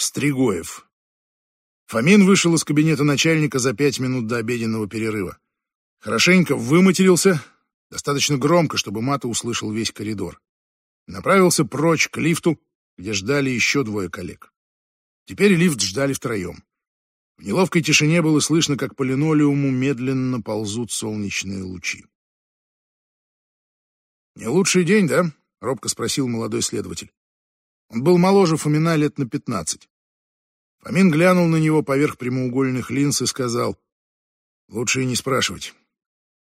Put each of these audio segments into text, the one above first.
Стригоев. Фомин вышел из кабинета начальника за пять минут до обеденного перерыва. Хорошенько выматерился, достаточно громко, чтобы Мата услышал весь коридор. Направился прочь к лифту, где ждали еще двое коллег. Теперь лифт ждали втроем. В неловкой тишине было слышно, как по линолеуму медленно ползут солнечные лучи. «Не лучший день, да?» — робко спросил молодой следователь. Он был моложе Фомина лет на пятнадцать. Фомин глянул на него поверх прямоугольных линз и сказал, «Лучше и не спрашивать.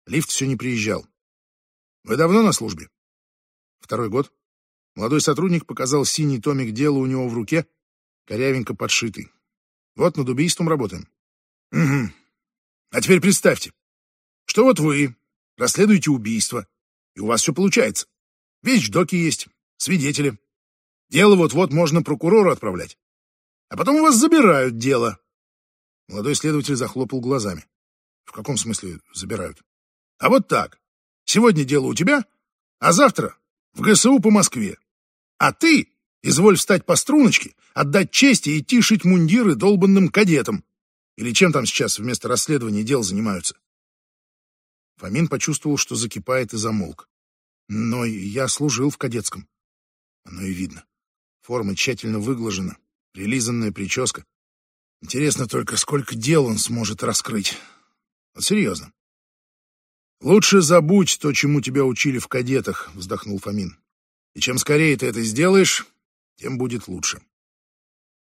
Лифт все не приезжал. Вы давно на службе?» «Второй год». Молодой сотрудник показал синий томик дела у него в руке, корявенько подшитый. Вот над убийством работаем. Угу. А теперь представьте, что вот вы расследуете убийство, и у вас все получается. Вещдоки есть, свидетели. Дело вот-вот можно прокурору отправлять. А потом у вас забирают дело. Молодой следователь захлопал глазами. В каком смысле забирают? А вот так. Сегодня дело у тебя, а завтра в ГСУ по Москве. А ты Изволь встать по струночке, отдать честь и идти шить мундиры долбанным кадетам. Или чем там сейчас вместо расследования дел занимаются? Фомин почувствовал, что закипает и замолк. Но я служил в кадетском. Оно и видно. Форма тщательно выглажена, прилизанная прическа. Интересно только, сколько дел он сможет раскрыть. Вот серьезно. «Лучше забудь то, чему тебя учили в кадетах», — вздохнул Фомин. «И чем скорее ты это сделаешь, тем будет лучше.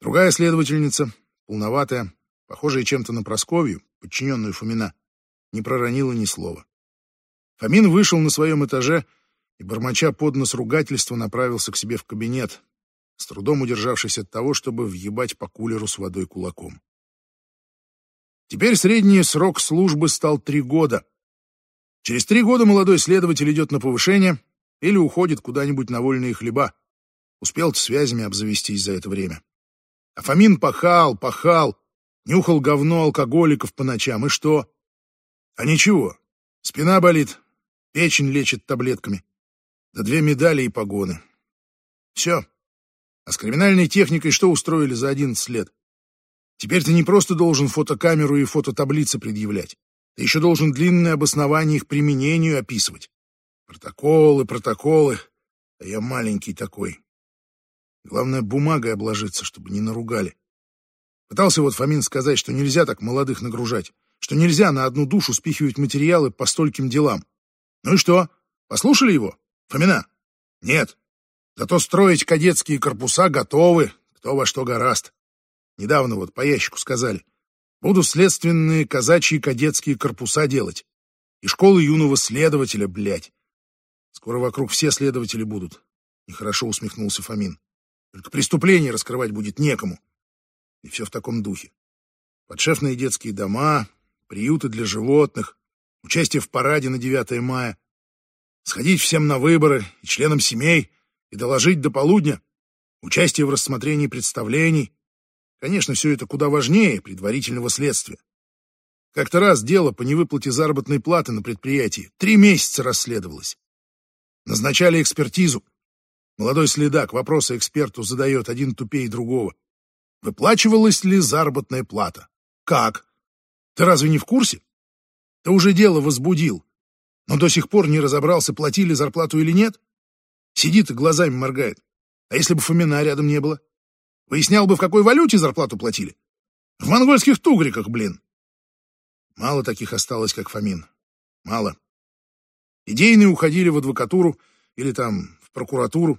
Другая следовательница, полноватая, похожая чем-то на Просковью, подчиненную Фомина, не проронила ни слова. Фомин вышел на своем этаже и, бормоча под нос ругательства, направился к себе в кабинет, с трудом удержавшись от того, чтобы въебать по кулеру с водой кулаком. Теперь средний срок службы стал три года. Через три года молодой следователь идет на повышение или уходит куда-нибудь на вольные хлеба, Успел связями обзавестись за это время. А Фомин пахал, пахал, нюхал говно алкоголиков по ночам. И что? А ничего. Спина болит, печень лечит таблетками. Да две медали и погоны. Все. А с криминальной техникой что устроили за одиннадцать лет? Теперь ты не просто должен фотокамеру и фототаблицы предъявлять. Ты еще должен длинное обоснование их применению описывать. Протоколы, протоколы. А я маленький такой. Главное, бумагой обложиться, чтобы не наругали. Пытался вот Фомин сказать, что нельзя так молодых нагружать, что нельзя на одну душу спихивать материалы по стольким делам. Ну и что? Послушали его? Фомина? Нет. Зато строить кадетские корпуса готовы, кто во что гораст. Недавно вот по ящику сказали. Буду следственные казачьи кадетские корпуса делать. И школы юного следователя, блядь. Скоро вокруг все следователи будут. Нехорошо усмехнулся Фомин. Только преступление раскрывать будет некому. И все в таком духе. Подшефные детские дома, приюты для животных, участие в параде на 9 мая, сходить всем на выборы и членам семей и доложить до полудня, участие в рассмотрении представлений. Конечно, все это куда важнее предварительного следствия. Как-то раз дело по невыплате заработной платы на предприятии три месяца расследовалось. Назначали экспертизу. Молодой следак вопросы эксперту задает один тупее другого. Выплачивалась ли заработная плата? Как? Ты разве не в курсе? Ты уже дело возбудил, но до сих пор не разобрался, платили зарплату или нет? Сидит и глазами моргает. А если бы Фомина рядом не было? Выяснял бы, в какой валюте зарплату платили? В монгольских тугриках, блин. Мало таких осталось, как Фомин. Мало. Идейные уходили в адвокатуру или там прокуратуру,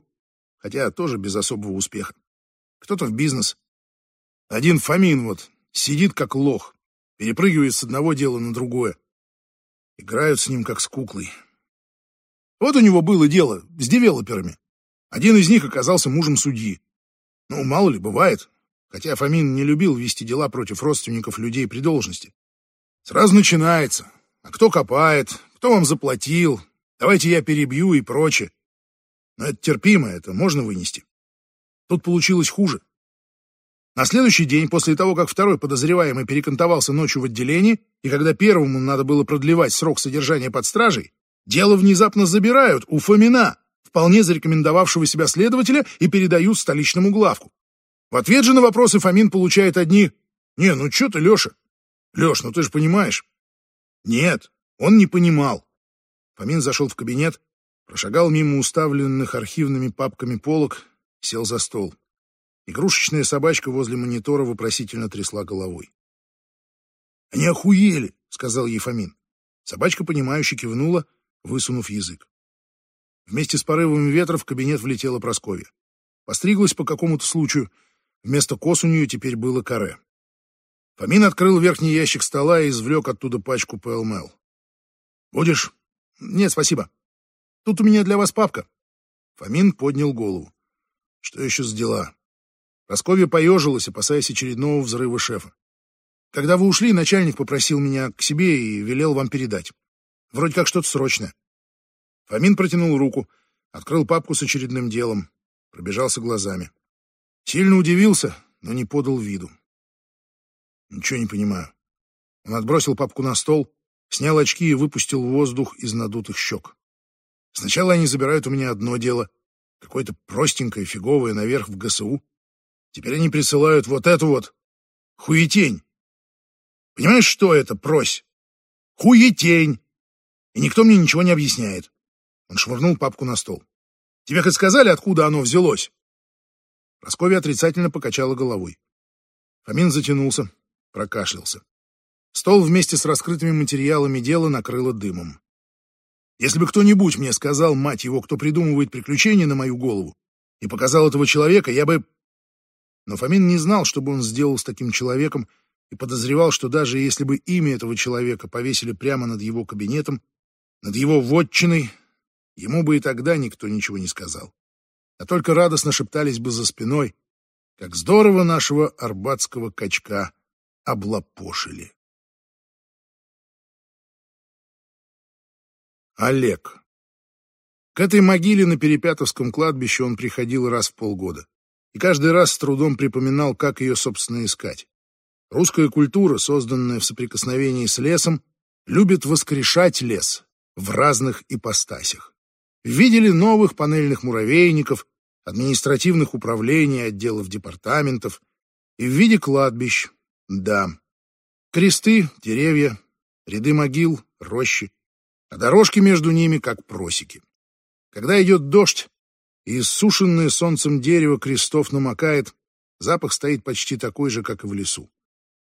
хотя тоже без особого успеха. Кто-то в бизнес. Один Фомин вот сидит как лох, перепрыгивает с одного дела на другое. Играют с ним как с куклой. Вот у него было дело с девелоперами. Один из них оказался мужем судьи. Ну, мало ли, бывает. Хотя Фомин не любил вести дела против родственников людей при должности. Сразу начинается. А кто копает? Кто вам заплатил? Давайте я перебью и прочее. Но это терпимо, это можно вынести. Тут получилось хуже. На следующий день, после того, как второй подозреваемый перекантовался ночью в отделении, и когда первому надо было продлевать срок содержания под стражей, дело внезапно забирают у Фомина, вполне зарекомендовавшего себя следователя, и передают столичному главку. В ответ же на вопросы Фомин получает одни «Не, ну что ты, Леша? Леш, ну ты же понимаешь». Нет, он не понимал. Фомин зашел в кабинет, прошагал мимо уставленных архивными папками полок, сел за стол. Игрушечная собачка возле монитора вопросительно трясла головой. «Они охуели!» — сказал ей Фомин. Собачка, понимающе кивнула, высунув язык. Вместе с порывами ветра в кабинет влетела Прасковья. Постриглась по какому-то случаю. Вместо кос у нее теперь было каре. Фомин открыл верхний ящик стола и извлек оттуда пачку ПЛМЛ. «Будешь?» «Нет, спасибо. Тут у меня для вас папка». Фомин поднял голову. «Что еще с дела?» Прасковья поежилась, опасаясь очередного взрыва шефа. «Когда вы ушли, начальник попросил меня к себе и велел вам передать. Вроде как что-то срочное». Фомин протянул руку, открыл папку с очередным делом, пробежался глазами. Сильно удивился, но не подал виду. Ничего не понимаю. Он отбросил папку на стол, снял очки и выпустил воздух из надутых щек. Сначала они забирают у меня одно дело, какое-то простенькое, фиговое, наверх в ГСУ. Теперь они присылают вот эту вот хуетень. Понимаешь, что это, прось? Хуетень! И никто мне ничего не объясняет. Он швырнул папку на стол. Тебе хоть сказали, откуда оно взялось? Прасковья отрицательно покачала головой. Фомин затянулся, прокашлялся. Стол вместе с раскрытыми материалами дела накрыло дымом. Если бы кто-нибудь мне сказал, мать его, кто придумывает приключения на мою голову, и показал этого человека, я бы... Но Фомин не знал, что бы он сделал с таким человеком, и подозревал, что даже если бы имя этого человека повесили прямо над его кабинетом, над его вотчиной, ему бы и тогда никто ничего не сказал. А только радостно шептались бы за спиной, как здорово нашего арбатского качка облапошили. Олег. К этой могиле на Перепятовском кладбище он приходил раз в полгода. И каждый раз с трудом припоминал, как ее, собственно, искать. Русская культура, созданная в соприкосновении с лесом, любит воскрешать лес в разных ипостасях. Видели новых панельных муравейников, административных управлений, отделов департаментов и в виде кладбищ, да. Кресты, деревья, ряды могил, рощи, а дорожки между ними как просеки. Когда идет дождь, и иссушенное солнцем дерево крестов намокает, запах стоит почти такой же, как и в лесу.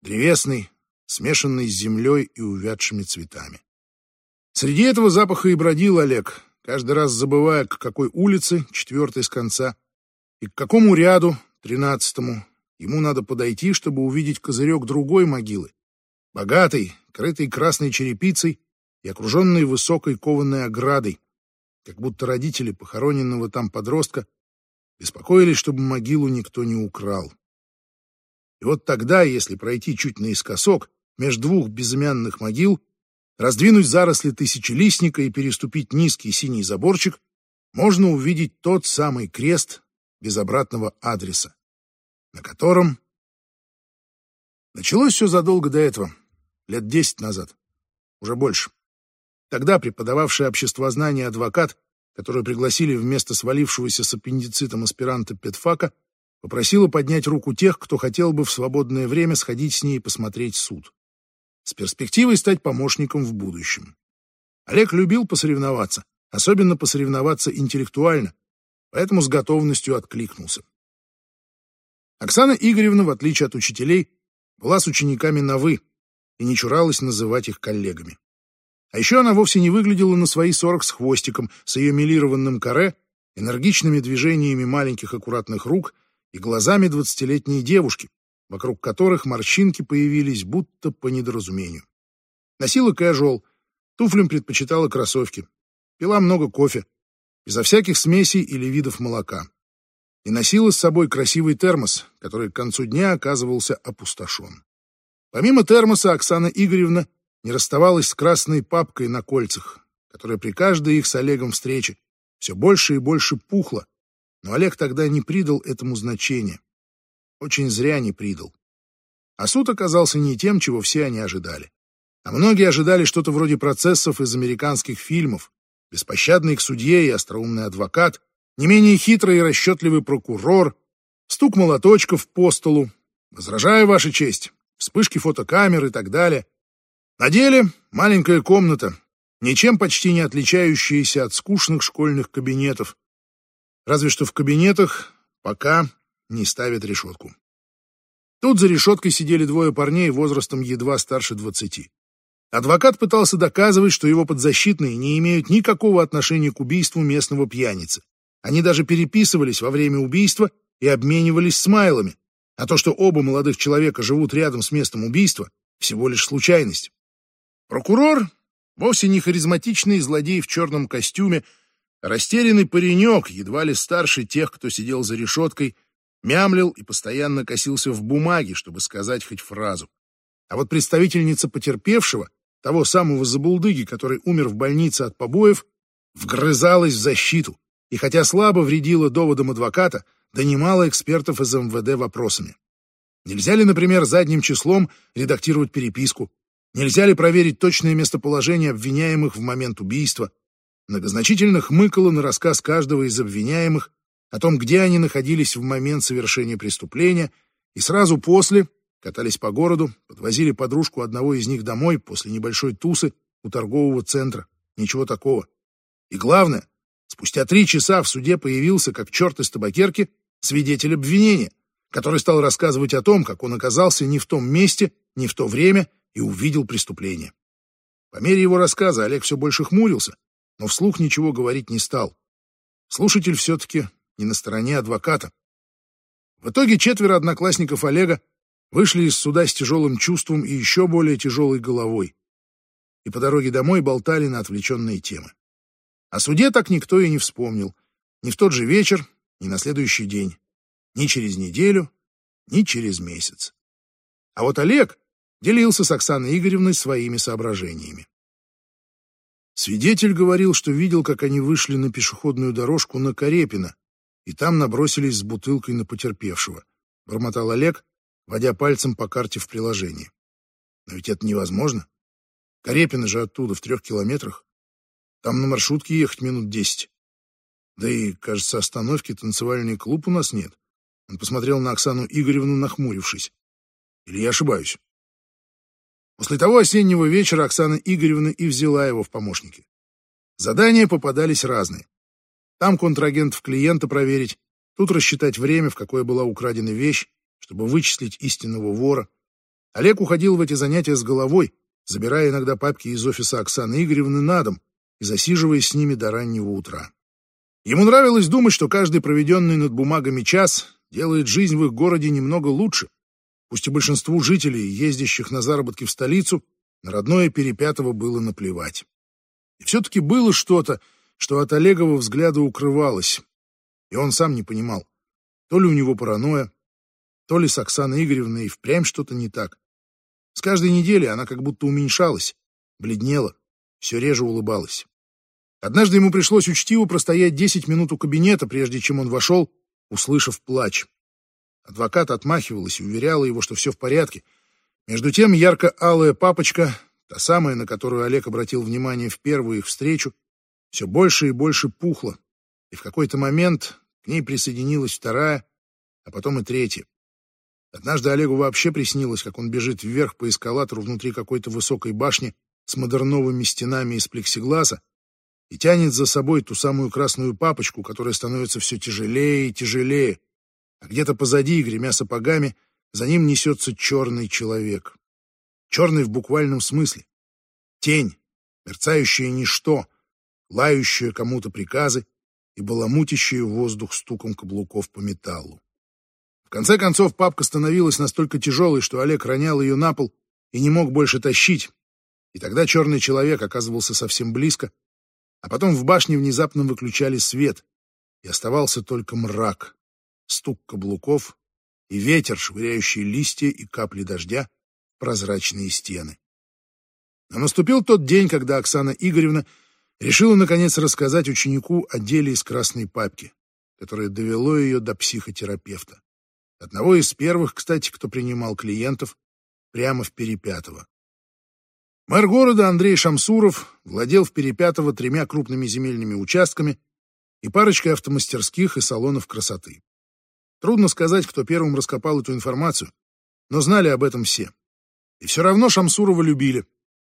Древесный, смешанный с землей и увядшими цветами. Среди этого запаха и бродил Олег, каждый раз забывая, к какой улице, четвертой с конца, и к какому ряду, тринадцатому, ему надо подойти, чтобы увидеть козырек другой могилы, богатой, крытой красной черепицей и окруженной высокой кованой оградой, как будто родители похороненного там подростка беспокоились, чтобы могилу никто не украл. И вот тогда, если пройти чуть наискосок между двух безымянных могил, раздвинуть заросли тысячелистника и переступить низкий синий заборчик, можно увидеть тот самый крест без обратного адреса, на котором... Началось все задолго до этого, лет десять назад, уже больше. Тогда преподававший обществознание адвокат, которую пригласили вместо свалившегося с аппендицитом аспиранта педфака, попросила поднять руку тех, кто хотел бы в свободное время сходить с ней и посмотреть суд с перспективой стать помощником в будущем. Олег любил посоревноваться, особенно посоревноваться интеллектуально, поэтому с готовностью откликнулся. Оксана Игоревна, в отличие от учителей, была с учениками на «вы» и не чуралась называть их коллегами. А еще она вовсе не выглядела на свои сорок с хвостиком, с ее милированным каре, энергичными движениями маленьких аккуратных рук и глазами двадцатилетней девушки, вокруг которых морщинки появились будто по недоразумению. Носила кэжуал, туфлям предпочитала кроссовки, пила много кофе, безо всяких смесей или видов молока. И носила с собой красивый термос, который к концу дня оказывался опустошен. Помимо термоса Оксана Игоревна не расставалась с красной папкой на кольцах, которая при каждой их с Олегом встрече все больше и больше пухла, но Олег тогда не придал этому значения. Очень зря не придал. А суд оказался не тем, чего все они ожидали. А многие ожидали что-то вроде процессов из американских фильмов. Беспощадный их судье и остроумный адвокат, не менее хитрый и расчетливый прокурор, Стук молоточков по столу. Возражаю, Ваша честь. Вспышки фотокамер и так далее. На деле маленькая комната, ничем почти не отличающаяся от скучных школьных кабинетов. Разве что в кабинетах пока не ставят решетку. Тут за решеткой сидели двое парней возрастом едва старше двадцати. Адвокат пытался доказывать, что его подзащитные не имеют никакого отношения к убийству местного пьяницы. Они даже переписывались во время убийства и обменивались смайлами. А то, что оба молодых человека живут рядом с местом убийства, всего лишь случайность. Прокурор вовсе не харизматичный злодей в черном костюме, растерянный паренек, едва ли старше тех, кто сидел за решеткой, мямлил и постоянно косился в бумаге, чтобы сказать хоть фразу. А вот представительница потерпевшего, того самого забулдыги, который умер в больнице от побоев, вгрызалась в защиту, и хотя слабо вредила доводам адвоката, донимала экспертов из МВД вопросами. Нельзя ли, например, задним числом редактировать переписку? Нельзя ли проверить точное местоположение обвиняемых в момент убийства? Многозначительно хмыкала на рассказ каждого из обвиняемых о том, где они находились в момент совершения преступления, и сразу после катались по городу, подвозили подружку одного из них домой после небольшой тусы у торгового центра. Ничего такого. И главное, спустя три часа в суде появился, как черт из табакерки, свидетель обвинения, который стал рассказывать о том, как он оказался не в том месте, не в то время и увидел преступление. По мере его рассказа Олег все больше хмурился, но вслух ничего говорить не стал. Слушатель все-таки не на стороне адвоката. В итоге четверо одноклассников Олега вышли из суда с тяжелым чувством и еще более тяжелой головой. И по дороге домой болтали на отвлеченные темы. О суде так никто и не вспомнил. Ни в тот же вечер, ни на следующий день. Ни через неделю, ни через месяц. А вот Олег делился с Оксаной Игоревной своими соображениями. Свидетель говорил, что видел, как они вышли на пешеходную дорожку на Карепина, и там набросились с бутылкой на потерпевшего. Бормотал Олег, водя пальцем по карте в приложении. Но ведь это невозможно. Карепина же оттуда, в трех километрах. Там на маршрутке ехать минут десять. Да и, кажется, остановки танцевальный клуб у нас нет. Он посмотрел на Оксану Игоревну, нахмурившись. Или я ошибаюсь? После того осеннего вечера Оксана Игоревна и взяла его в помощники. Задания попадались разные. Там контрагентов клиента проверить, тут рассчитать время, в какое была украдена вещь, чтобы вычислить истинного вора. Олег уходил в эти занятия с головой, забирая иногда папки из офиса Оксаны Игоревны на дом и засиживаясь с ними до раннего утра. Ему нравилось думать, что каждый проведенный над бумагами час делает жизнь в их городе немного лучше. Пусть и большинству жителей, ездящих на заработки в столицу, на родное Перепятово было наплевать. И все-таки было что-то, что от Олегова взгляда укрывалось, и он сам не понимал, то ли у него паранойя, то ли с Оксаной Игоревной и впрямь что-то не так. С каждой недели она как будто уменьшалась, бледнела, все реже улыбалась. Однажды ему пришлось учтиво простоять десять минут у кабинета, прежде чем он вошел, услышав плач. Адвокат отмахивалась и уверяла его, что все в порядке. Между тем ярко-алая папочка, та самая, на которую Олег обратил внимание в первую их встречу, все больше и больше пухло, и в какой-то момент к ней присоединилась вторая, а потом и третья. Однажды Олегу вообще приснилось, как он бежит вверх по эскалатору внутри какой-то высокой башни с модерновыми стенами из плексигласа и тянет за собой ту самую красную папочку, которая становится все тяжелее и тяжелее, а где-то позади, гремя сапогами, за ним несется черный человек. Черный в буквальном смысле. Тень, мерцающее ничто — лающая кому-то приказы и баламутящая воздух стуком каблуков по металлу. В конце концов, папка становилась настолько тяжелой, что Олег ронял ее на пол и не мог больше тащить. И тогда черный человек оказывался совсем близко, а потом в башне внезапно выключали свет, и оставался только мрак, стук каблуков и ветер, швыряющий листья и капли дождя в прозрачные стены. Но наступил тот день, когда Оксана Игоревна Решила, наконец, рассказать ученику о деле из красной папки, которое довело ее до психотерапевта. Одного из первых, кстати, кто принимал клиентов прямо в Перепятово. Мэр города Андрей Шамсуров владел в Перепятово тремя крупными земельными участками и парочкой автомастерских и салонов красоты. Трудно сказать, кто первым раскопал эту информацию, но знали об этом все. И все равно Шамсурова любили.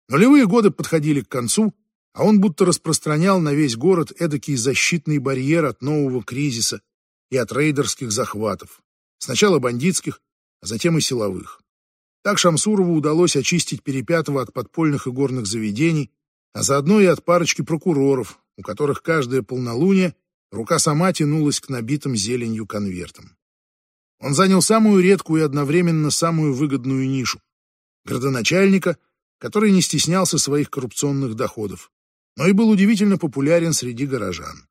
Нулевые годы подходили к концу, а он будто распространял на весь город эдакий защитный барьер от нового кризиса и от рейдерских захватов. Сначала бандитских, а затем и силовых. Так Шамсурову удалось очистить Перепятого от подпольных и горных заведений, а заодно и от парочки прокуроров, у которых каждое полнолуние рука сама тянулась к набитым зеленью конвертам. Он занял самую редкую и одновременно самую выгодную нишу — градоначальника, который не стеснялся своих коррупционных доходов, но и был удивительно популярен среди горожан.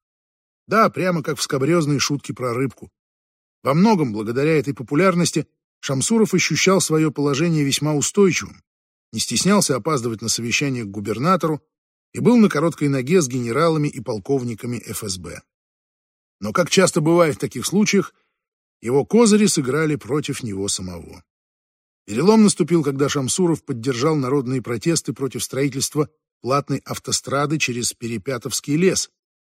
Да, прямо как в скобрезной шутке про рыбку. Во многом, благодаря этой популярности, Шамсуров ощущал свое положение весьма устойчивым, не стеснялся опаздывать на совещание к губернатору и был на короткой ноге с генералами и полковниками ФСБ. Но, как часто бывает в таких случаях, его козыри сыграли против него самого. Перелом наступил, когда Шамсуров поддержал народные протесты против строительства платной автострады через Перепятовский лес.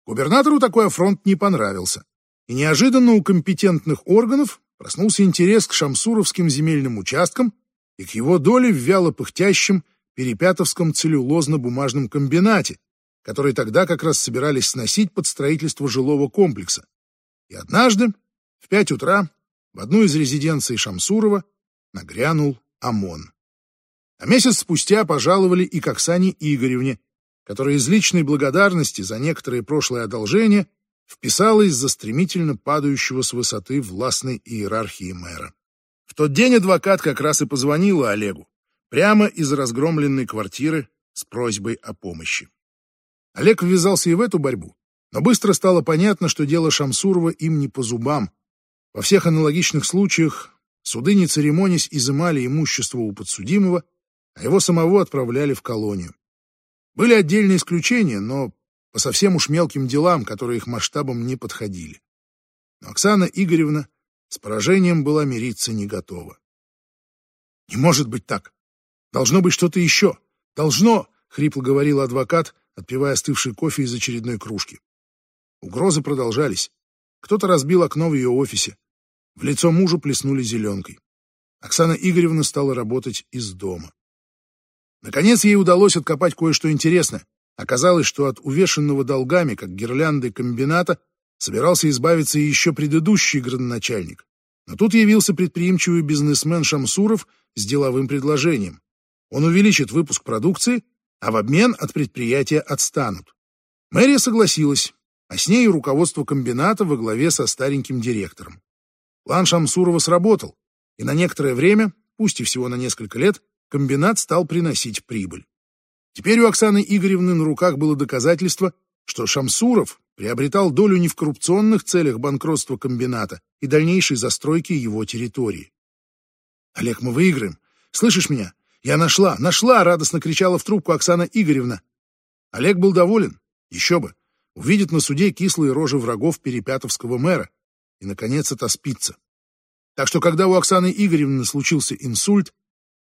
Губернатору такой афронт не понравился. И неожиданно у компетентных органов проснулся интерес к шамсуровским земельным участкам и к его доле в вяло пыхтящем Перепятовском целлюлозно-бумажном комбинате, который тогда как раз собирались сносить под строительство жилого комплекса. И однажды, в пять утра, в одну из резиденций Шамсурова нагрянул ОМОН. А месяц спустя пожаловали и к Оксане Игоревне, которая из личной благодарности за некоторые прошлые одолжения вписалась за стремительно падающего с высоты властной иерархии мэра. В тот день адвокат как раз и позвонила Олегу, прямо из разгромленной квартиры с просьбой о помощи. Олег ввязался и в эту борьбу, но быстро стало понятно, что дело Шамсурова им не по зубам. Во всех аналогичных случаях суды, не церемонясь, изымали имущество у подсудимого, а его самого отправляли в колонию. Были отдельные исключения, но по совсем уж мелким делам, которые их масштабом не подходили. Но Оксана Игоревна с поражением была мириться не готова. «Не может быть так! Должно быть что-то еще! Должно!» — хрипло говорил адвокат, отпивая остывший кофе из очередной кружки. Угрозы продолжались. Кто-то разбил окно в ее офисе. В лицо мужа плеснули зеленкой. Оксана Игоревна стала работать из дома. Наконец ей удалось откопать кое-что интересное. Оказалось, что от увешанного долгами, как гирлянды комбината, собирался избавиться и еще предыдущий градоначальник. Но тут явился предприимчивый бизнесмен Шамсуров с деловым предложением. Он увеличит выпуск продукции, а в обмен от предприятия отстанут. Мэрия согласилась, а с ней руководство комбината во главе со стареньким директором. План Шамсурова сработал, и на некоторое время, пусть и всего на несколько лет, комбинат стал приносить прибыль. Теперь у Оксаны Игоревны на руках было доказательство, что Шамсуров приобретал долю не в коррупционных целях банкротства комбината и дальнейшей застройки его территории. «Олег, мы выиграем. Слышишь меня? Я нашла, нашла!» — радостно кричала в трубку Оксана Игоревна. Олег был доволен. Еще бы. Увидит на суде кислые рожи врагов перепятовского мэра и, наконец, отоспится. Так что, когда у Оксаны Игоревны случился инсульт,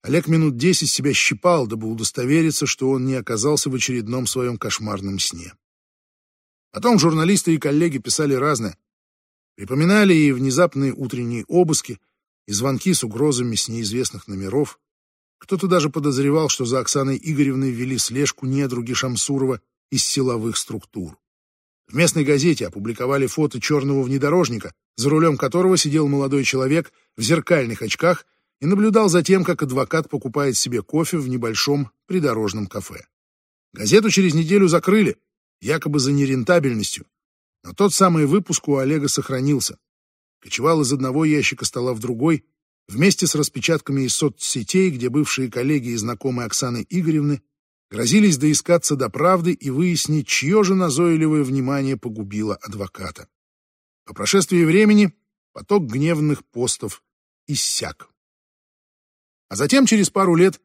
Олег минут десять себя щипал, дабы удостовериться, что он не оказался в очередном своем кошмарном сне. Потом журналисты и коллеги писали разное. Припоминали и внезапные утренние обыски, и звонки с угрозами с неизвестных номеров. Кто-то даже подозревал, что за Оксаной Игоревной вели слежку недруги Шамсурова из силовых структур. В местной газете опубликовали фото черного внедорожника, за рулем которого сидел молодой человек в зеркальных очках и наблюдал за тем, как адвокат покупает себе кофе в небольшом придорожном кафе. Газету через неделю закрыли, якобы за нерентабельностью, но тот самый выпуск у Олега сохранился. Кочевал из одного ящика стола в другой, вместе с распечатками из соцсетей, где бывшие коллеги и знакомые Оксаны Игоревны грозились доискаться до правды и выяснить, чье же назойливое внимание погубило адвоката. По прошествии времени поток гневных постов иссяк. А затем, через пару лет,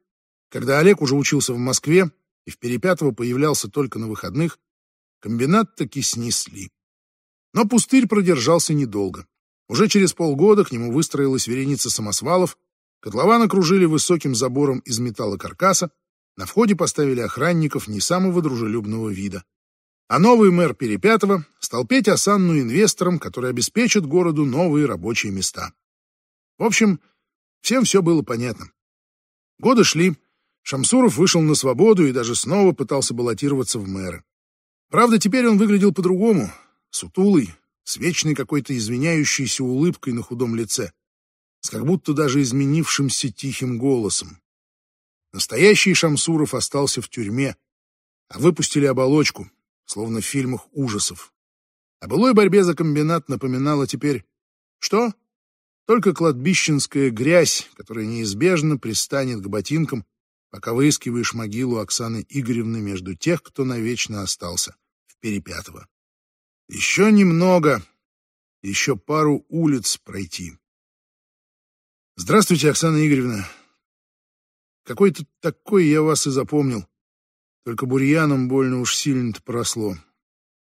когда Олег уже учился в Москве и в Перепятово появлялся только на выходных, комбинат таки снесли. Но пустырь продержался недолго. Уже через полгода к нему выстроилась вереница самосвалов, котлован окружили высоким забором из металлокаркаса, на входе поставили охранников не самого дружелюбного вида. А новый мэр Перепятова стал петь осанну инвесторам, которые обеспечат городу новые рабочие места. В общем, всем все было понятно. Годы шли, Шамсуров вышел на свободу и даже снова пытался баллотироваться в мэры. Правда, теперь он выглядел по-другому, сутулый, с вечной какой-то извиняющейся улыбкой на худом лице, с как будто даже изменившимся тихим голосом. Настоящий Шамсуров остался в тюрьме, а выпустили оболочку, словно в фильмах ужасов. О былой борьбе за комбинат напоминала теперь что? Только кладбищенская грязь, которая неизбежно пристанет к ботинкам, пока выискиваешь могилу Оксаны Игоревны между тех, кто навечно остался в Перепятово. Еще немного, еще пару улиц пройти. Здравствуйте, Оксана Игоревна. Какой-то такой я вас и запомнил. Только бурьяном больно уж сильно-то поросло.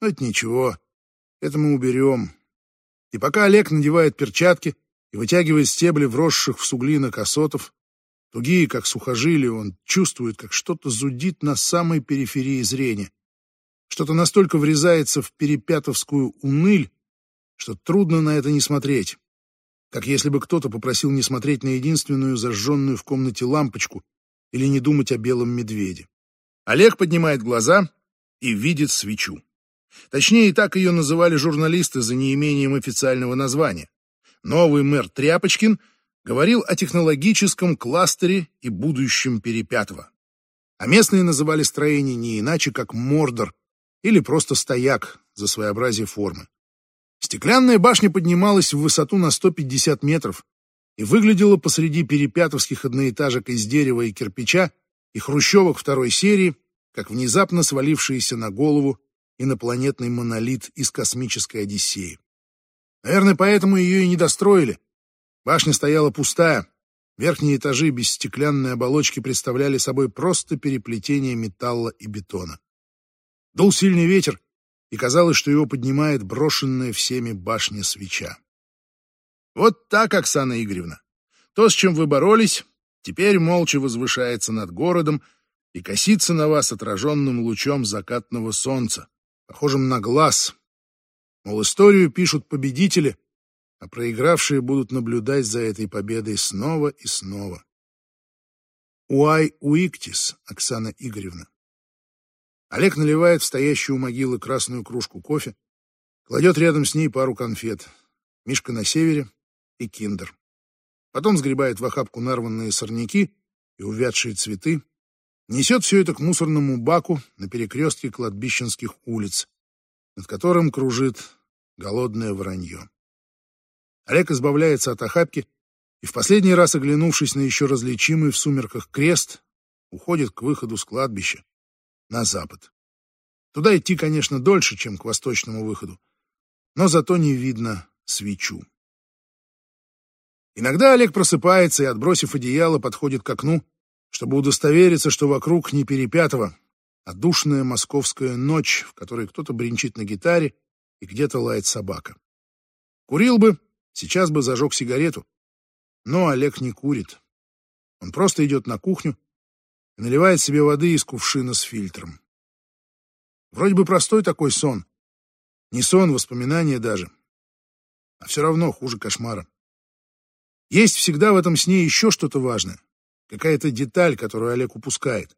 Но это ничего, это мы уберем. И пока Олег надевает перчатки и вытягивает стебли вросших в суглинок осотов, тугие, как сухожилия, он чувствует, как что-то зудит на самой периферии зрения. Что-то настолько врезается в перепятовскую уныль, что трудно на это не смотреть. Как если бы кто-то попросил не смотреть на единственную зажженную в комнате лампочку или не думать о белом медведе. Олег поднимает глаза и видит свечу. Точнее, так ее называли журналисты за неимением официального названия. Новый мэр Тряпочкин говорил о технологическом кластере и будущем Перепятова. А местные называли строение не иначе, как Мордор или просто стояк за своеобразие формы. Стеклянная башня поднималась в высоту на 150 метров и выглядела посреди перепятовских одноэтажек из дерева и кирпича и хрущевок второй серии, как внезапно свалившийся на голову инопланетный монолит из космической Одиссеи. Наверное, поэтому ее и не достроили. Башня стояла пустая, верхние этажи без стеклянной оболочки представляли собой просто переплетение металла и бетона. Дул сильный ветер, и казалось, что его поднимает брошенная всеми башня свеча. Вот так, Оксана Игоревна. То, с чем вы боролись, теперь молча возвышается над городом и косится на вас отраженным лучом закатного солнца, похожим на глаз. Мол, историю пишут победители, а проигравшие будут наблюдать за этой победой снова и снова. Уай уиктис, Оксана Игоревна. Олег наливает в стоящую у могилы красную кружку кофе, кладет рядом с ней пару конфет. Мишка на севере и киндер. Потом сгребает в охапку нарванные сорняки и увядшие цветы, несет все это к мусорному баку на перекрестке кладбищенских улиц, над которым кружит голодное вранье. Олег избавляется от охапки и, в последний раз оглянувшись на еще различимый в сумерках крест, уходит к выходу с кладбища на запад. Туда идти, конечно, дольше, чем к восточному выходу, но зато не видно свечу. Иногда Олег просыпается и, отбросив одеяло, подходит к окну, чтобы удостовериться, что вокруг не Перепятого, а душная московская ночь, в которой кто-то бренчит на гитаре и где-то лает собака. Курил бы, сейчас бы зажег сигарету. Но Олег не курит. Он просто идет на кухню и наливает себе воды из кувшина с фильтром. Вроде бы простой такой сон. Не сон, воспоминания даже. А все равно хуже кошмара. Есть всегда в этом сне еще что-то важное. Какая-то деталь, которую Олег упускает.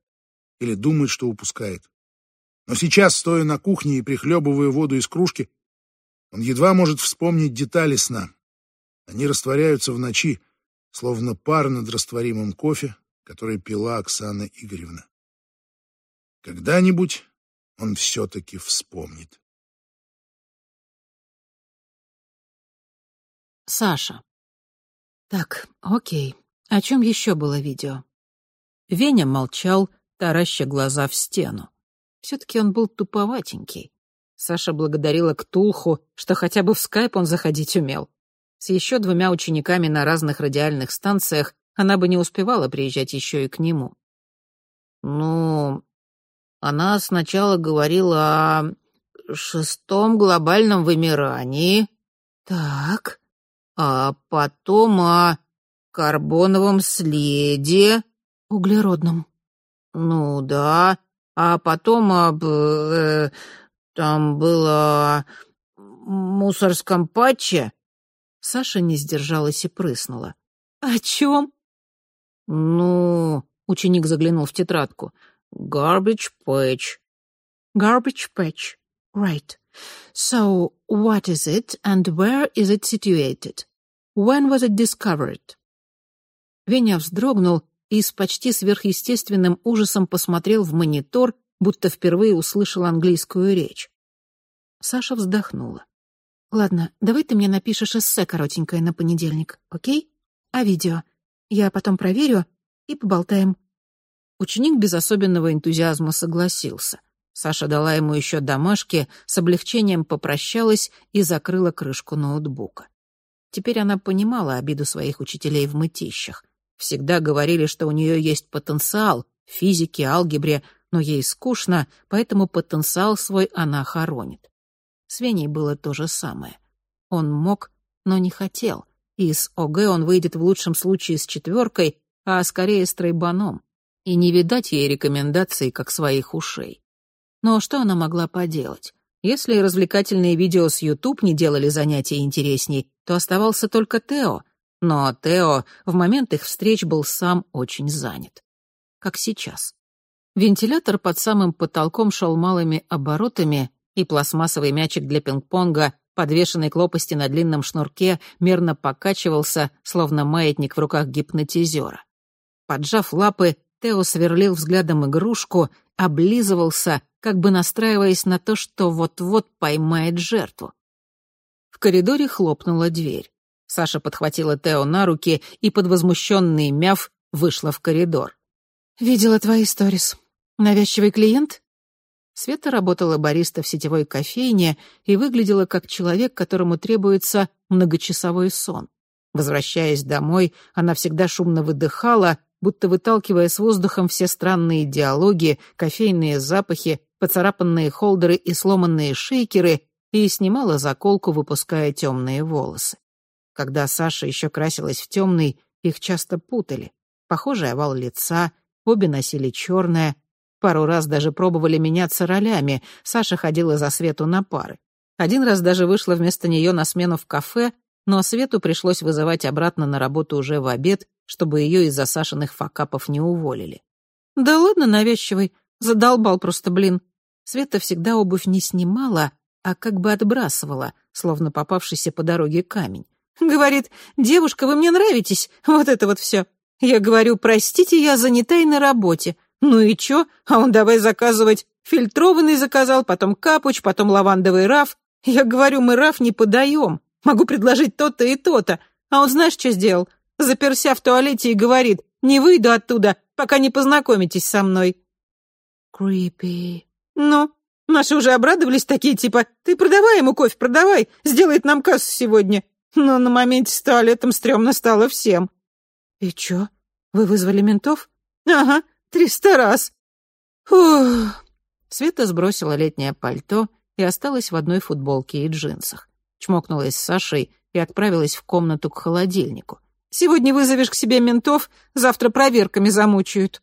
Или думает, что упускает. Но сейчас, стоя на кухне и прихлебывая воду из кружки, он едва может вспомнить детали сна. Они растворяются в ночи, словно пар над растворимым кофе, который пила Оксана Игоревна. Когда-нибудь он все-таки вспомнит. Саша. Так, окей. О чем еще было видео? Веня молчал, тараща глаза в стену. Все-таки он был туповатенький. Саша благодарила Ктулху, что хотя бы в скайп он заходить умел. С еще двумя учениками на разных радиальных станциях она бы не успевала приезжать еще и к нему. Ну, она сначала говорила о шестом глобальном вымирании. Так. А потом о карбоновом следе, углеродном. Ну да, а потом об... Э, там было... мусорском патче?» Саша не сдержалась и прыснула. «О чем?» «Ну...» — ученик заглянул в тетрадку. «Garbage patch». «Garbage patch. Right. So, what is it and where is it situated? When was it discovered?» Веня вздрогнул и с почти сверхъестественным ужасом посмотрел в монитор, будто впервые услышал английскую речь. Саша вздохнула. «Ладно, давай ты мне напишешь эссе коротенькое на понедельник, окей? А видео? Я потом проверю и поболтаем». Ученик без особенного энтузиазма согласился. Саша дала ему еще домашки, с облегчением попрощалась и закрыла крышку ноутбука. Теперь она понимала обиду своих учителей в мытищах. Всегда говорили, что у нее есть потенциал в физике, алгебре, но ей скучно, поэтому потенциал свой она хоронит. С Веней было то же самое. Он мог, но не хотел. И с ОГ он выйдет в лучшем случае с четверкой, а скорее с тройбаном. И не видать ей рекомендаций, как своих ушей. Но что она могла поделать? Если развлекательные видео с YouTube не делали занятия интересней, то оставался только Тео. Но Тео в момент их встреч был сам очень занят. Как сейчас. Вентилятор под самым потолком шел малыми оборотами, и пластмассовый мячик для пинг-понга, подвешенный к лопасти на длинном шнурке, мерно покачивался, словно маятник в руках гипнотизера. Поджав лапы, Тео сверлил взглядом игрушку, облизывался, как бы настраиваясь на то, что вот-вот поймает жертву. В коридоре хлопнула дверь. Саша подхватила Тео на руки и под возмущенный мяв вышла в коридор. «Видела твои сторис. Навязчивый клиент?» Света работала бариста в сетевой кофейне и выглядела как человек, которому требуется многочасовой сон. Возвращаясь домой, она всегда шумно выдыхала, будто выталкивая с воздухом все странные диалоги, кофейные запахи, поцарапанные холдеры и сломанные шейкеры, и снимала заколку, выпуская темные волосы. Когда Саша еще красилась в темный, их часто путали. Похожий овал лица, обе носили черное. Пару раз даже пробовали меняться ролями, Саша ходила за Свету на пары. Один раз даже вышла вместо нее на смену в кафе, но Свету пришлось вызывать обратно на работу уже в обед, чтобы ее из-за Сашиных факапов не уволили. «Да ладно, навязчивый, задолбал просто, блин». Света всегда обувь не снимала, а как бы отбрасывала, словно попавшийся по дороге камень. Говорит, девушка, вы мне нравитесь, вот это вот все. Я говорю, простите, я занята и на работе. Ну и чё? А он давай заказывать. Фильтрованный заказал, потом капуч, потом лавандовый раф. Я говорю, мы раф не подаем. Могу предложить то-то и то-то. А он знаешь, что сделал? Заперся в туалете и говорит, не выйду оттуда, пока не познакомитесь со мной. Крипи. Ну, наши уже обрадовались такие, типа, ты продавай ему кофе, продавай, сделает нам кассу сегодня. Но на моменте с туалетом стрёмно стало всем. И чё, вы вызвали ментов? Ага, триста раз. Фух. Света сбросила летнее пальто и осталась в одной футболке и джинсах чмокнулась с Сашей и отправилась в комнату к холодильнику. «Сегодня вызовешь к себе ментов, завтра проверками замучают».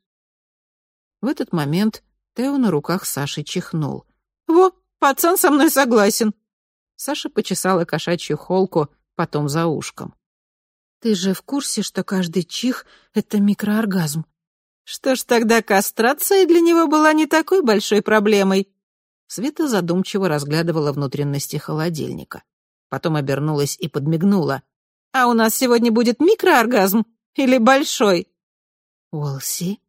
В этот момент Тео на руках Саши чихнул. «Во, пацан со мной согласен». Саша почесала кошачью холку, потом за ушком. «Ты же в курсе, что каждый чих — это микрооргазм?» «Что ж тогда кастрация для него была не такой большой проблемой?» Света задумчиво разглядывала внутренности холодильника потом обернулась и подмигнула. «А у нас сегодня будет микрооргазм или большой?» «Уолси?»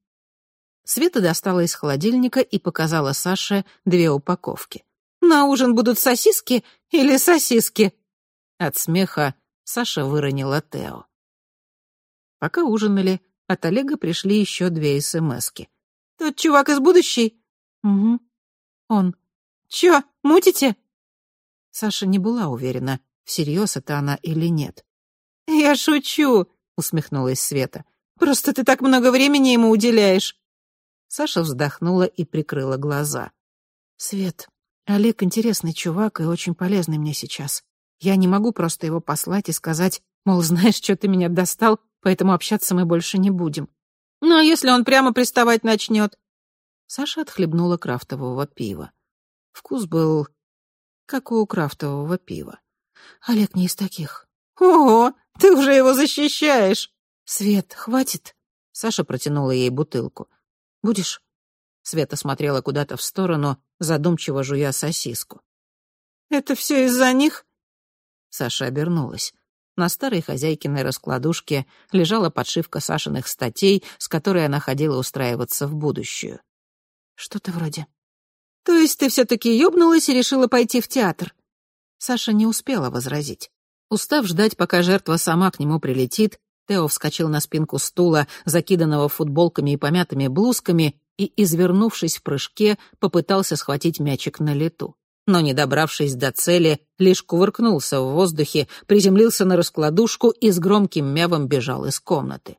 Света достала из холодильника и показала Саше две упаковки. «На ужин будут сосиски или сосиски?» От смеха Саша выронила Тео. Пока ужинали, от Олега пришли еще две СМСки. «Тот чувак из будущей?» «Угу. Он. Чё, мутите?» Саша не была уверена, всерьез это она или нет. «Я шучу», — усмехнулась Света. «Просто ты так много времени ему уделяешь». Саша вздохнула и прикрыла глаза. «Свет, Олег интересный чувак и очень полезный мне сейчас. Я не могу просто его послать и сказать, мол, знаешь, что ты меня достал, поэтому общаться мы больше не будем. Ну, а если он прямо приставать начнет?» Саша отхлебнула крафтового пива. Вкус был как у крафтового пива. Олег не из таких. «Ого, ты уже его защищаешь!» «Свет, хватит!» Саша протянула ей бутылку. «Будешь?» Света смотрела куда-то в сторону, задумчиво жуя сосиску. «Это все из-за них?» Саша обернулась. На старой хозяйкиной раскладушке лежала подшивка Сашиных статей, с которой она ходила устраиваться в будущую. «Что-то вроде». «То есть ты все-таки ёбнулась и решила пойти в театр?» Саша не успела возразить. Устав ждать, пока жертва сама к нему прилетит, Тео вскочил на спинку стула, закиданного футболками и помятыми блузками, и, извернувшись в прыжке, попытался схватить мячик на лету но, не добравшись до цели, лишь кувыркнулся в воздухе, приземлился на раскладушку и с громким мявом бежал из комнаты.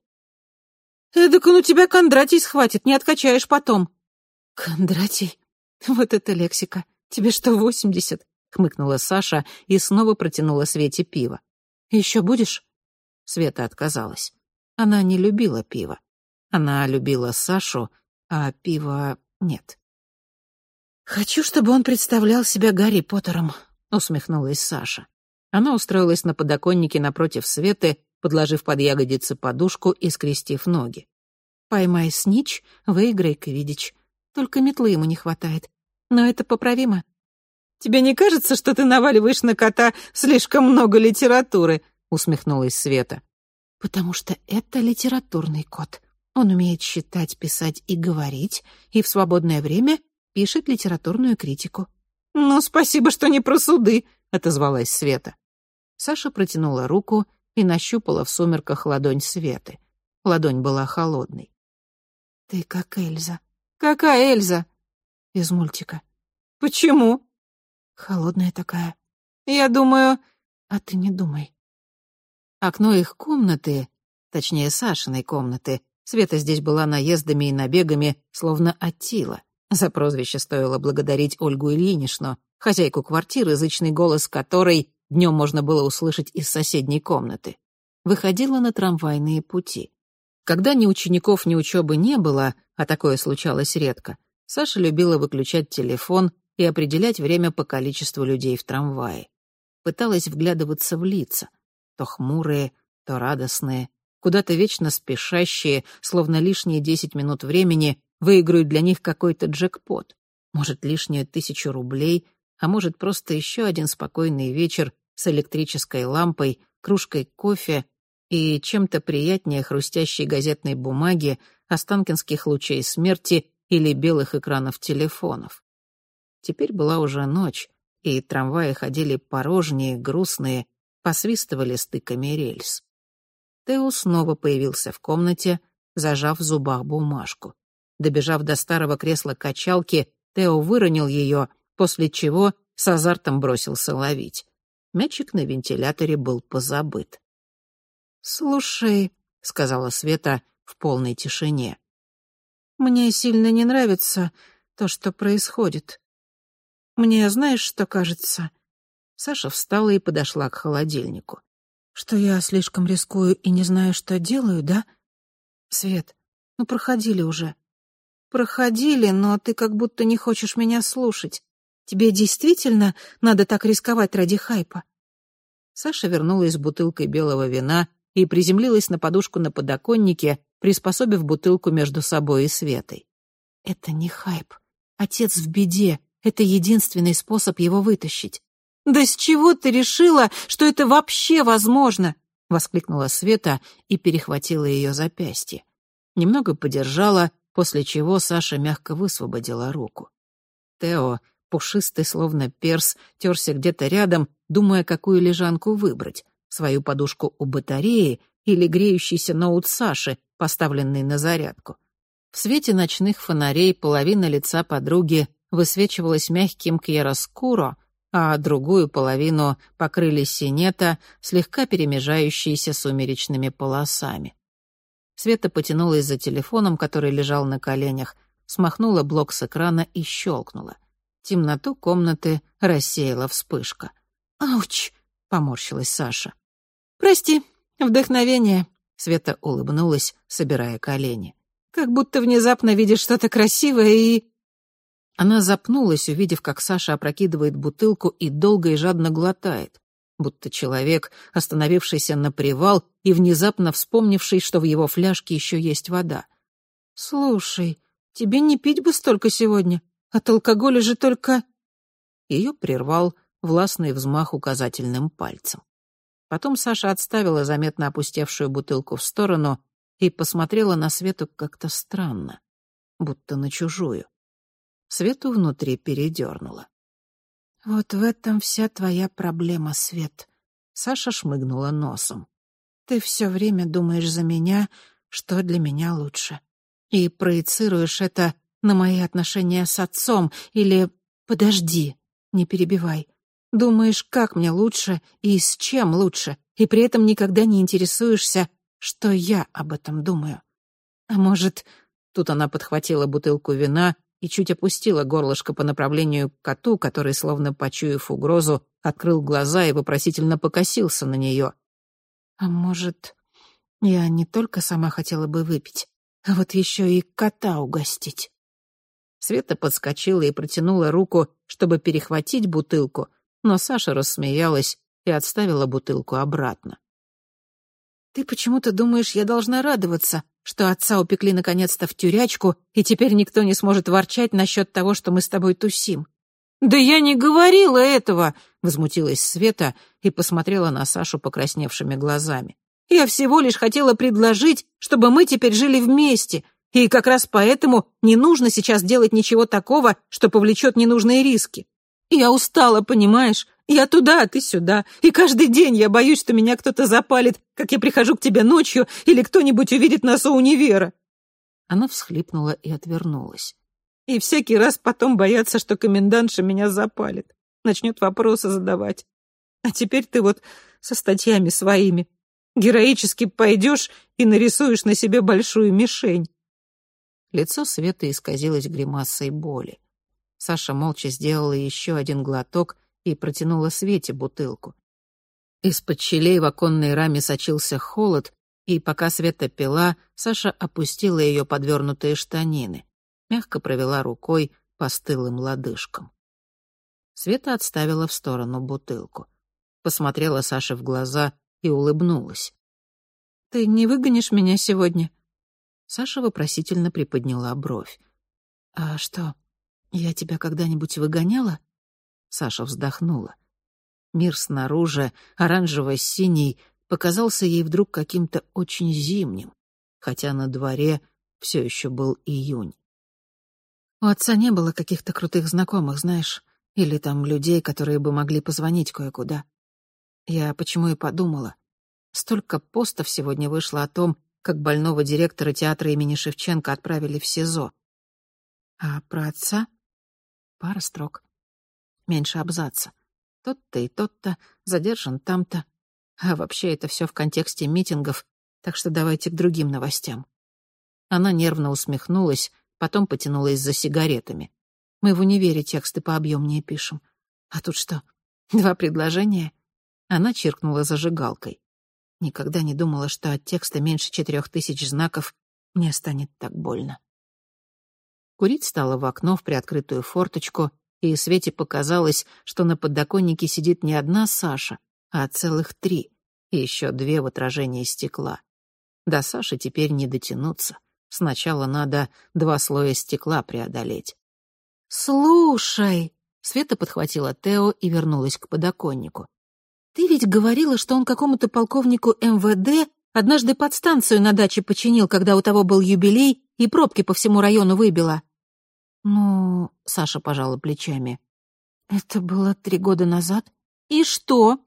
«Эдак он у тебя Кондратий схватит, не откачаешь потом». «Кондратий? Вот это лексика. Тебе что, восемьдесят?» — хмыкнула Саша и снова протянула Свете пиво. «Еще будешь?» Света отказалась. Она не любила пиво. Она любила Сашу, а пива нет. «Хочу, чтобы он представлял себя Гарри Поттером», — усмехнулась Саша. Она устроилась на подоконнике напротив Светы, подложив под ягодицы подушку и скрестив ноги. «Поймай снич, выиграй квидич. Только метлы ему не хватает. Но это поправимо». «Тебе не кажется, что ты наваливаешь на кота слишком много литературы?» — усмехнулась Света. «Потому что это литературный кот. Он умеет считать, писать и говорить, и в свободное время пишет литературную критику. «Ну, спасибо, что не про суды», — отозвалась Света. Саша протянула руку и нащупала в сумерках ладонь Светы. Ладонь была холодной. «Ты как Эльза». «Какая Эльза?» «Из мультика». «Почему?» «Холодная такая». «Я думаю...» «А ты не думай». Окно их комнаты, точнее, Сашиной комнаты, Света здесь была наездами и набегами, словно Аттила. За прозвище стоило благодарить Ольгу Ильиничну, хозяйку квартиры, зычный голос которой днем можно было услышать из соседней комнаты. Выходила на трамвайные пути. Когда ни учеников, ни учебы не было, а такое случалось редко, Саша любила выключать телефон и определять время по количеству людей в трамвае. Пыталась вглядываться в лица, то хмурые, то радостные, куда-то вечно спешащие, словно лишние десять минут времени выиграют для них какой-то джекпот. Может, лишнюю тысячу рублей, а может, просто еще один спокойный вечер с электрической лампой, кружкой кофе и чем-то приятнее хрустящей газетной бумаги, останкинских лучей смерти или белых экранов телефонов. Теперь была уже ночь, и трамваи ходили порожние, грустные, посвистывали стыками рельс. Тео снова появился в комнате, зажав в зубах бумажку. Добежав до старого кресла качалки, Тео выронил ее, после чего с азартом бросился ловить. Мячик на вентиляторе был позабыт. «Слушай», — сказала Света в полной тишине, — «мне сильно не нравится то, что происходит. Мне знаешь, что кажется?» Саша встала и подошла к холодильнику. «Что я слишком рискую и не знаю, что делаю, да? Свет, ну проходили уже проходили, но ты как будто не хочешь меня слушать. Тебе действительно надо так рисковать ради хайпа?» Саша вернулась с бутылкой белого вина и приземлилась на подушку на подоконнике, приспособив бутылку между собой и Светой. «Это не хайп. Отец в беде. Это единственный способ его вытащить». «Да с чего ты решила, что это вообще возможно?» — воскликнула Света и перехватила ее запястье. Немного подержала, после чего Саша мягко высвободила руку. Тео, пушистый словно перс, терся где-то рядом, думая, какую лежанку выбрать, свою подушку у батареи или греющийся ноут Саши, поставленный на зарядку. В свете ночных фонарей половина лица подруги высвечивалась мягким кьяроскуро, а другую половину покрыли синета, слегка перемежающиеся сумеречными полосами. Света потянулась за телефоном, который лежал на коленях, смахнула блок с экрана и щелкнула. Темноту комнаты рассеяла вспышка. «Ауч!» — поморщилась Саша. «Прости, вдохновение», — Света улыбнулась, собирая колени. «Как будто внезапно видишь что-то красивое и...» Она запнулась, увидев, как Саша опрокидывает бутылку и долго и жадно глотает, будто человек, остановившийся на привал и внезапно вспомнивший, что в его фляжке еще есть вода. «Слушай, тебе не пить бы столько сегодня, от алкоголя же только...» Ее прервал властный взмах указательным пальцем. Потом Саша отставила заметно опустевшую бутылку в сторону и посмотрела на Свету как-то странно, будто на чужую. Свету внутри передернула. «Вот в этом вся твоя проблема, Свет». Саша шмыгнула носом. «Ты все время думаешь за меня, что для меня лучше. И проецируешь это на мои отношения с отцом или... Подожди, не перебивай. Думаешь, как мне лучше и с чем лучше, и при этом никогда не интересуешься, что я об этом думаю. А может, тут она подхватила бутылку вина и чуть опустила горлышко по направлению к коту, который, словно почуяв угрозу, открыл глаза и вопросительно покосился на нее. «А может, я не только сама хотела бы выпить, а вот еще и кота угостить?» Света подскочила и протянула руку, чтобы перехватить бутылку, но Саша рассмеялась и отставила бутылку обратно. «Ты почему-то думаешь, я должна радоваться, что отца упекли наконец-то в тюрячку, и теперь никто не сможет ворчать насчет того, что мы с тобой тусим. «Да я не говорила этого!» — возмутилась Света и посмотрела на Сашу покрасневшими глазами. «Я всего лишь хотела предложить, чтобы мы теперь жили вместе, и как раз поэтому не нужно сейчас делать ничего такого, что повлечет ненужные риски. Я устала, понимаешь? Я туда, а ты сюда. И каждый день я боюсь, что меня кто-то запалит, как я прихожу к тебе ночью, или кто-нибудь увидит нас у универа». Она всхлипнула и отвернулась. «И всякий раз потом бояться, что комендантша меня запалит. Начнет вопросы задавать. А теперь ты вот со статьями своими. Героически пойдешь и нарисуешь на себе большую мишень». Лицо Светы исказилось гримасой боли. Саша молча сделала еще один глоток и протянула Свете бутылку. Из-под щелей в оконной раме сочился холод, и пока Света пила, Саша опустила ее подвернутые штанины, мягко провела рукой по стылым лодыжкам. Света отставила в сторону бутылку. Посмотрела Саше в глаза и улыбнулась. «Ты не выгонишь меня сегодня?» Саша вопросительно приподняла бровь. «А что, я тебя когда-нибудь выгоняла?» Саша вздохнула. Мир снаружи, оранжево-синий, показался ей вдруг каким-то очень зимним, хотя на дворе все еще был июнь. У отца не было каких-то крутых знакомых, знаешь, или там людей, которые бы могли позвонить кое-куда. Я почему и подумала. Столько постов сегодня вышло о том, как больного директора театра имени Шевченко отправили в СИЗО. А про отца пара строк меньше абзаца. Тот-то и тот-то, задержан там-то. А вообще это все в контексте митингов, так что давайте к другим новостям. Она нервно усмехнулась, потом потянулась за сигаретами. Мы в универе тексты пообъемнее пишем. А тут что, два предложения? Она чиркнула зажигалкой. Никогда не думала, что от текста меньше четырех тысяч знаков мне станет так больно. Курить стало в окно в приоткрытую форточку, и Свете показалось, что на подоконнике сидит не одна Саша, а целых три, и еще две в отражении стекла. До Саши теперь не дотянуться. Сначала надо два слоя стекла преодолеть. «Слушай!» — Света подхватила Тео и вернулась к подоконнику. «Ты ведь говорила, что он какому-то полковнику МВД однажды подстанцию на даче починил, когда у того был юбилей, и пробки по всему району выбило. «Ну...» — Саша пожала плечами. «Это было три года назад?» «И что?»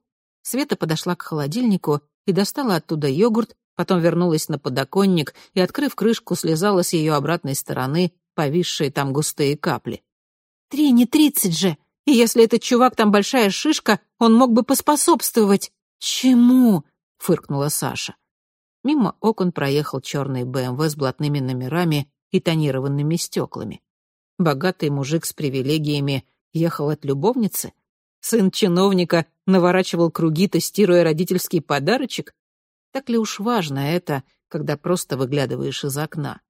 Света подошла к холодильнику и достала оттуда йогурт, потом вернулась на подоконник и, открыв крышку, слезала с ее обратной стороны повисшие там густые капли. «Три, не тридцать же! И если этот чувак там большая шишка, он мог бы поспособствовать!» «Чему?» — фыркнула Саша. Мимо окон проехал черный БМВ с блатными номерами и тонированными стеклами богатый мужик с привилегиями ехал от любовницы? Сын чиновника наворачивал круги, тестируя родительский подарочек? Так ли уж важно это, когда просто выглядываешь из окна?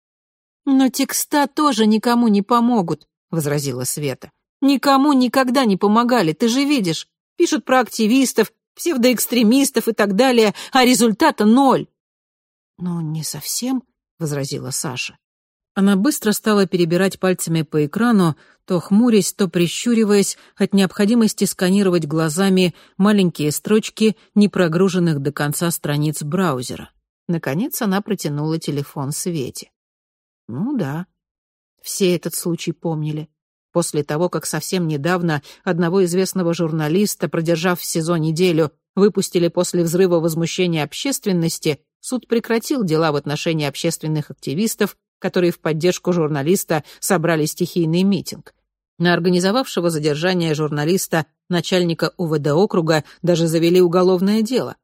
Но текста тоже никому не помогут. возразила Света. «Никому никогда не помогали, ты же видишь. Пишут про активистов, псевдоэкстремистов и так далее, а результата ноль». «Ну, не совсем», — возразила Саша. Она быстро стала перебирать пальцами по экрану, то хмурясь, то прищуриваясь от необходимости сканировать глазами маленькие строчки непрогруженных до конца страниц браузера. Наконец она протянула телефон Свете. Ну да, все этот случай помнили. После того, как совсем недавно одного известного журналиста, продержав в СИЗО неделю, выпустили после взрыва возмущения общественности, суд прекратил дела в отношении общественных активистов, которые в поддержку журналиста собрали стихийный митинг. На организовавшего задержание журналиста начальника УВД округа даже завели уголовное дело.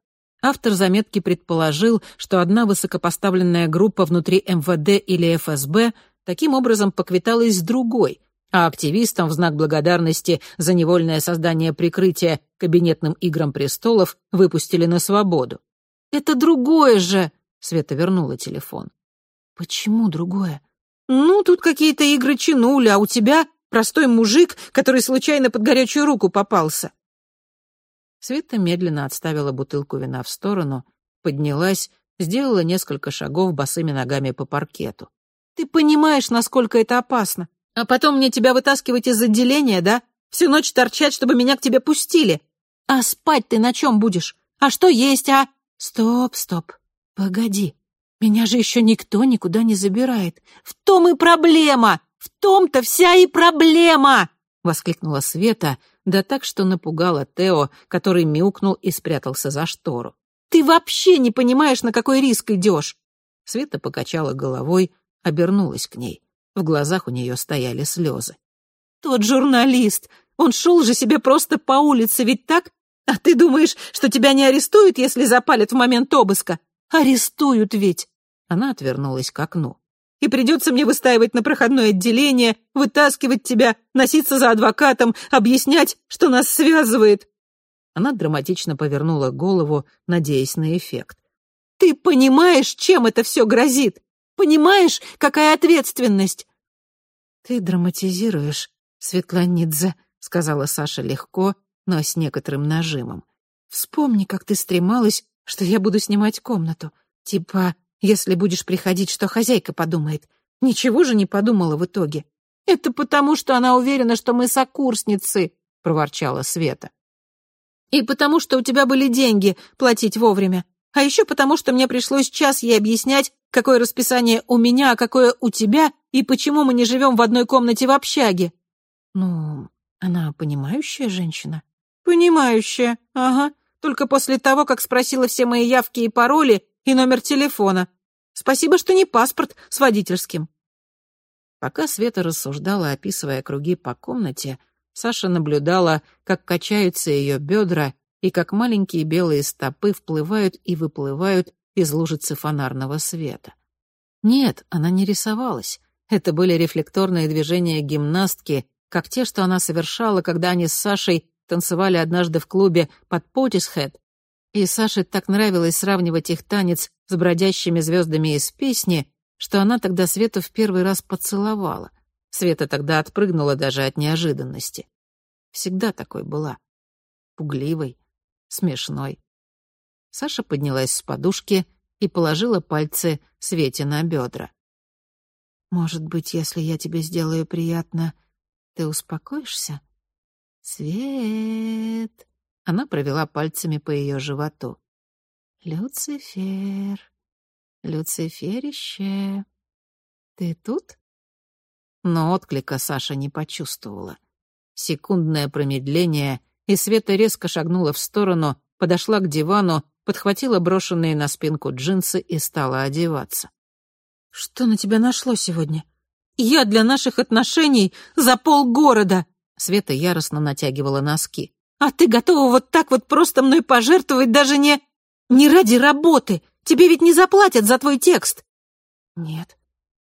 Автор заметки предположил, что одна высокопоставленная группа внутри МВД или ФСБ таким образом поквиталась с другой, а активистам в знак благодарности за невольное создание прикрытия кабинетным играм престолов выпустили на свободу. «Это другое же!» — Света вернула телефон. «Почему другое?» «Ну, тут какие-то игры чинули, а у тебя простой мужик, который случайно под горячую руку попался». Света медленно отставила бутылку вина в сторону, поднялась, сделала несколько шагов босыми ногами по паркету. «Ты понимаешь, насколько это опасно? А потом мне тебя вытаскивать из отделения, да? Всю ночь торчать, чтобы меня к тебе пустили. А спать ты на чем будешь? А что есть, а?» «Стоп, стоп, погоди. Меня же еще никто никуда не забирает. В том и проблема! В том-то вся и проблема!» — воскликнула Света, да так, что напугала Тео, который мяукнул и спрятался за штору. «Ты вообще не понимаешь, на какой риск идешь!» Света покачала головой, обернулась к ней. В глазах у нее стояли слезы. «Тот журналист! Он шел же себе просто по улице, ведь так? А ты думаешь, что тебя не арестуют, если запалят в момент обыска? Арестуют ведь!» Она отвернулась к окну. «И придется мне выстаивать на проходное отделение, вытаскивать тебя, носиться за адвокатом, объяснять, что нас связывает!» Она драматично повернула голову, надеясь на эффект. «Ты понимаешь, чем это все грозит? Понимаешь, какая ответственность?» «Ты драматизируешь, Светланидзе», — сказала Саша легко, но с некоторым нажимом. «Вспомни, как ты стремалась, что я буду снимать комнату. Типа, если будешь приходить, что хозяйка подумает. Ничего же не подумала в итоге. «Это потому, что она уверена, что мы сокурсницы», — проворчала Света. «И потому, что у тебя были деньги платить вовремя. А еще потому, что мне пришлось час ей объяснять, какое расписание у меня, а какое у тебя, и почему мы не живем в одной комнате в общаге». «Ну, она понимающая женщина?» «Понимающая, ага. Только после того, как спросила все мои явки и пароли, и номер телефона. Спасибо, что не паспорт с водительским». Пока Света рассуждала, описывая круги по комнате, Саша наблюдала, как качаются ее бедра и как маленькие белые стопы вплывают и выплывают из лужицы фонарного света. Нет, она не рисовалась. Это были рефлекторные движения гимнастки, как те, что она совершала, когда они с Сашей танцевали однажды в клубе под Потисхэт и Саше так нравилось сравнивать их танец с бродящими звездами из песни, что она тогда Свету в первый раз поцеловала. Света тогда отпрыгнула даже от неожиданности. Всегда такой была. Пугливой, смешной. Саша поднялась с подушки и положила пальцы Свете на бедра. «Может быть, если я тебе сделаю приятно, ты успокоишься?» «Свет!» Она провела пальцами по ее животу. «Люцифер, Люциферище, ты тут?» Но отклика Саша не почувствовала. Секундное промедление, и Света резко шагнула в сторону, подошла к дивану, подхватила брошенные на спинку джинсы и стала одеваться. «Что на тебя нашло сегодня?» «Я для наших отношений за полгорода!» Света яростно натягивала носки. А ты готова вот так вот просто мной пожертвовать даже не... не ради работы? Тебе ведь не заплатят за твой текст. Нет,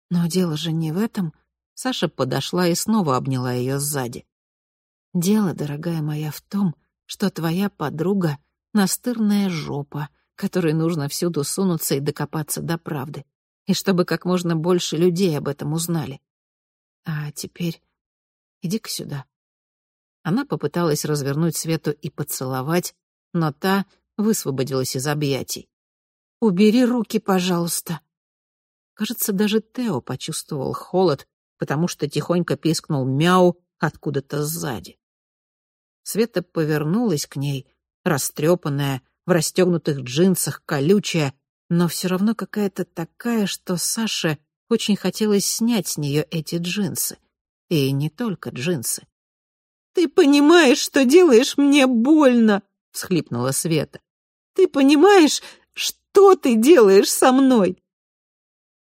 но дело же не в этом. Саша подошла и снова обняла ее сзади. Дело, дорогая моя, в том, что твоя подруга — настырная жопа, которой нужно всюду сунуться и докопаться до правды, и чтобы как можно больше людей об этом узнали. А теперь иди-ка сюда». Она попыталась развернуть Свету и поцеловать, но та высвободилась из объятий. «Убери руки, пожалуйста». Кажется, даже Тео почувствовал холод, потому что тихонько пискнул мяу откуда-то сзади. Света повернулась к ней, растрепанная, в расстегнутых джинсах, колючая, но все равно какая-то такая, что Саше очень хотелось снять с нее эти джинсы. И не только джинсы. «Ты понимаешь, что делаешь мне больно!» — всхлипнула Света. «Ты понимаешь, что ты делаешь со мной?»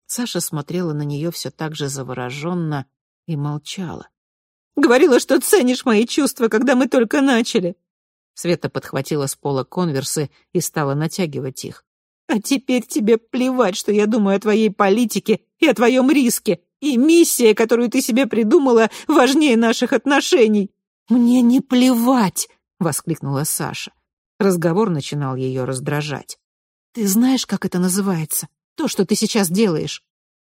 Саша смотрела на нее все так же завороженно и молчала. «Говорила, что ценишь мои чувства, когда мы только начали!» Света подхватила с пола конверсы и стала натягивать их. «А теперь тебе плевать, что я думаю о твоей политике и о твоем риске, и миссия, которую ты себе придумала, важнее наших отношений!» «Мне не плевать!» — воскликнула Саша. Разговор начинал ее раздражать. «Ты знаешь, как это называется? То, что ты сейчас делаешь.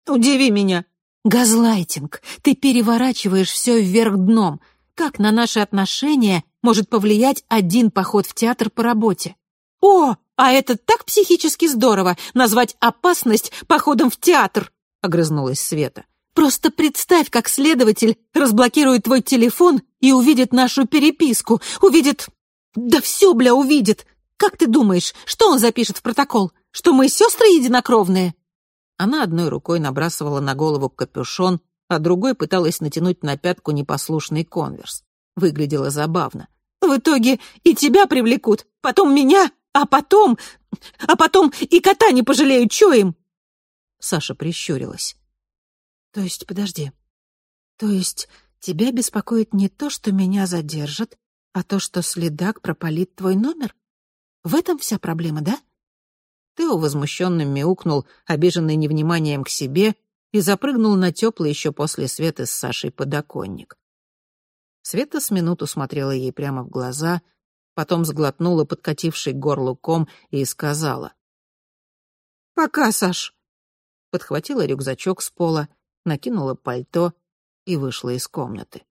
Удиви меня!» «Газлайтинг! Ты переворачиваешь все вверх дном. Как на наши отношения может повлиять один поход в театр по работе? О, а это так психически здорово — назвать опасность походом в театр!» — огрызнулась Света. «Просто представь, как следователь разблокирует твой телефон и увидит нашу переписку, увидит... Да все, бля, увидит! Как ты думаешь, что он запишет в протокол? Что мы сестры единокровные?» Она одной рукой набрасывала на голову капюшон, а другой пыталась натянуть на пятку непослушный конверс. Выглядело забавно. «В итоге и тебя привлекут, потом меня, а потом... А потом и кота не пожалеют, чё им?» Саша прищурилась. «То есть, подожди. То есть тебя беспокоит не то, что меня задержат, а то, что следак пропалит твой номер? В этом вся проблема, да?» Тео возмущенно мяукнул, обиженный невниманием к себе, и запрыгнул на теплый еще после Светы с Сашей подоконник. Света с минуту смотрела ей прямо в глаза, потом сглотнула подкативший горлу ком и сказала. «Пока, Саш!» Подхватила рюкзачок с пола, накинула пальто и вышла из комнаты.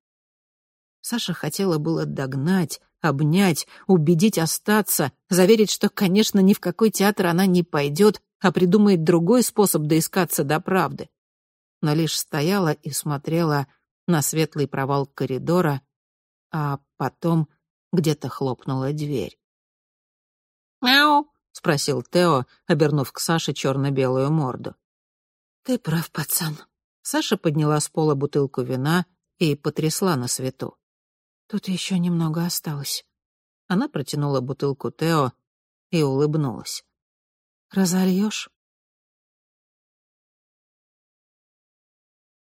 Саша хотела было догнать, обнять, убедить остаться, заверить, что, конечно, ни в какой театр она не пойдет, а придумает другой способ доискаться до правды. Но лишь стояла и смотрела на светлый провал коридора, а потом где-то хлопнула дверь. «Мяу!» — спросил Тео, обернув к Саше черно-белую морду. «Ты прав, пацан». Саша подняла с пола бутылку вина и потрясла на свету. Тут еще немного осталось. Она протянула бутылку Тео и улыбнулась. «Разольешь?»